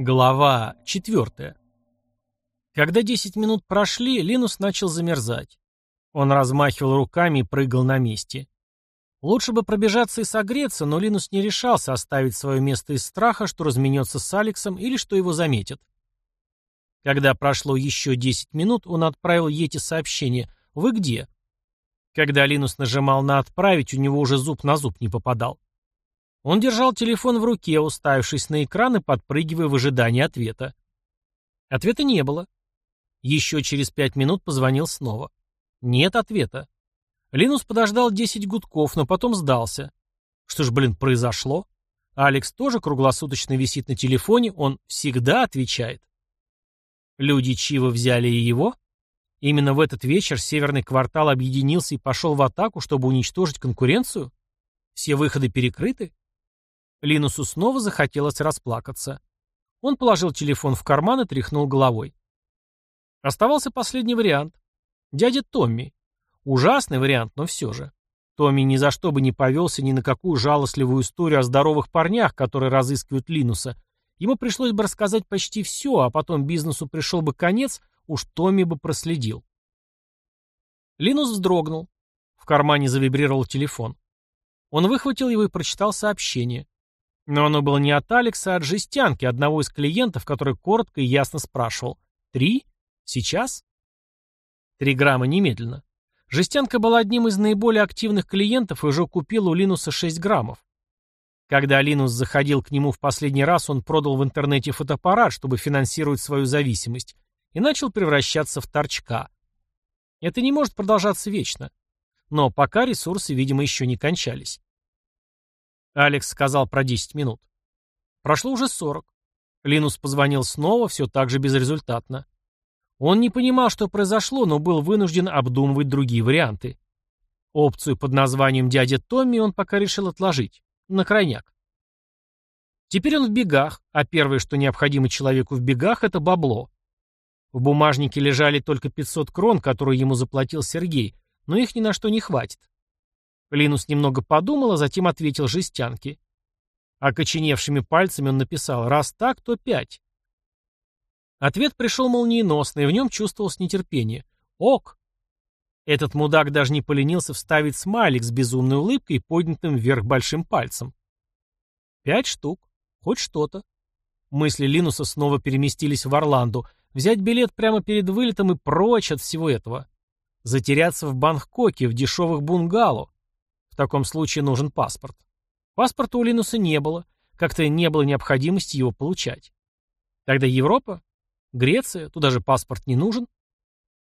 Глава 4. Когда 10 минут прошли, Линус начал замерзать. Он размахивал руками и прыгал на месте. Лучше бы пробежаться и согреться, но Линус не решался оставить свое место из страха, что разменется с Алексом или что его заметят. Когда прошло еще 10 минут, он отправил Ете сообщение «Вы где?». Когда Линус нажимал на «Отправить», у него уже зуб на зуб не попадал. Он держал телефон в руке, уставившись на экран и подпрыгивая в ожидании ответа. Ответа не было. Еще через пять минут позвонил снова. Нет ответа. Линус подождал десять гудков, но потом сдался. Что ж, блин, произошло? Алекс тоже круглосуточно висит на телефоне, он всегда отвечает. Люди Чива взяли и его? Именно в этот вечер северный квартал объединился и пошел в атаку, чтобы уничтожить конкуренцию? Все выходы перекрыты? Линусу снова захотелось расплакаться. Он положил телефон в карман и тряхнул головой. Оставался последний вариант. Дядя Томми. Ужасный вариант, но все же. Томми ни за что бы не повелся ни на какую жалостливую историю о здоровых парнях, которые разыскивают Линуса. Ему пришлось бы рассказать почти все, а потом бизнесу пришел бы конец, уж Томми бы проследил. Линус вздрогнул. В кармане завибрировал телефон. Он выхватил его и прочитал сообщение. Но оно было не от Алекса, а от жестянки, одного из клиентов, который коротко и ясно спрашивал. «Три? Сейчас?» «Три грамма немедленно». Жестянка была одним из наиболее активных клиентов и уже купила у Линуса 6 граммов. Когда Линус заходил к нему в последний раз, он продал в интернете фотоаппарат, чтобы финансировать свою зависимость, и начал превращаться в торчка. Это не может продолжаться вечно. Но пока ресурсы, видимо, еще не кончались. Алекс сказал про 10 минут. Прошло уже 40. Линус позвонил снова, все так же безрезультатно. Он не понимал, что произошло, но был вынужден обдумывать другие варианты. Опцию под названием «Дядя Томми» он пока решил отложить. На крайняк. Теперь он в бегах, а первое, что необходимо человеку в бегах, это бабло. В бумажнике лежали только 500 крон, которые ему заплатил Сергей, но их ни на что не хватит. Линус немного подумал, а затем ответил жестянке. Окоченевшими пальцами он написал «раз так, то пять». Ответ пришел молниеносно, и в нем чувствовалось нетерпение. «Ок!» Этот мудак даже не поленился вставить смайлик с безумной улыбкой, поднятым вверх большим пальцем. «Пять штук. Хоть что-то». Мысли Линуса снова переместились в Орланду. Взять билет прямо перед вылетом и прочь от всего этого. Затеряться в Бангкоке, в дешевых бунгало таком случае нужен паспорт. Паспорта у Линуса не было, как-то не было необходимости его получать. Тогда Европа? Греция? Туда же паспорт не нужен?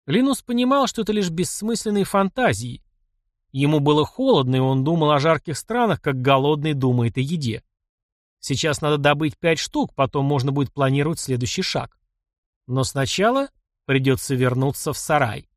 Линус понимал, что это лишь бессмысленные фантазии. Ему было холодно, и он думал о жарких странах, как голодный думает о еде. Сейчас надо добыть пять штук, потом можно будет планировать следующий шаг. Но сначала придется вернуться в сарай.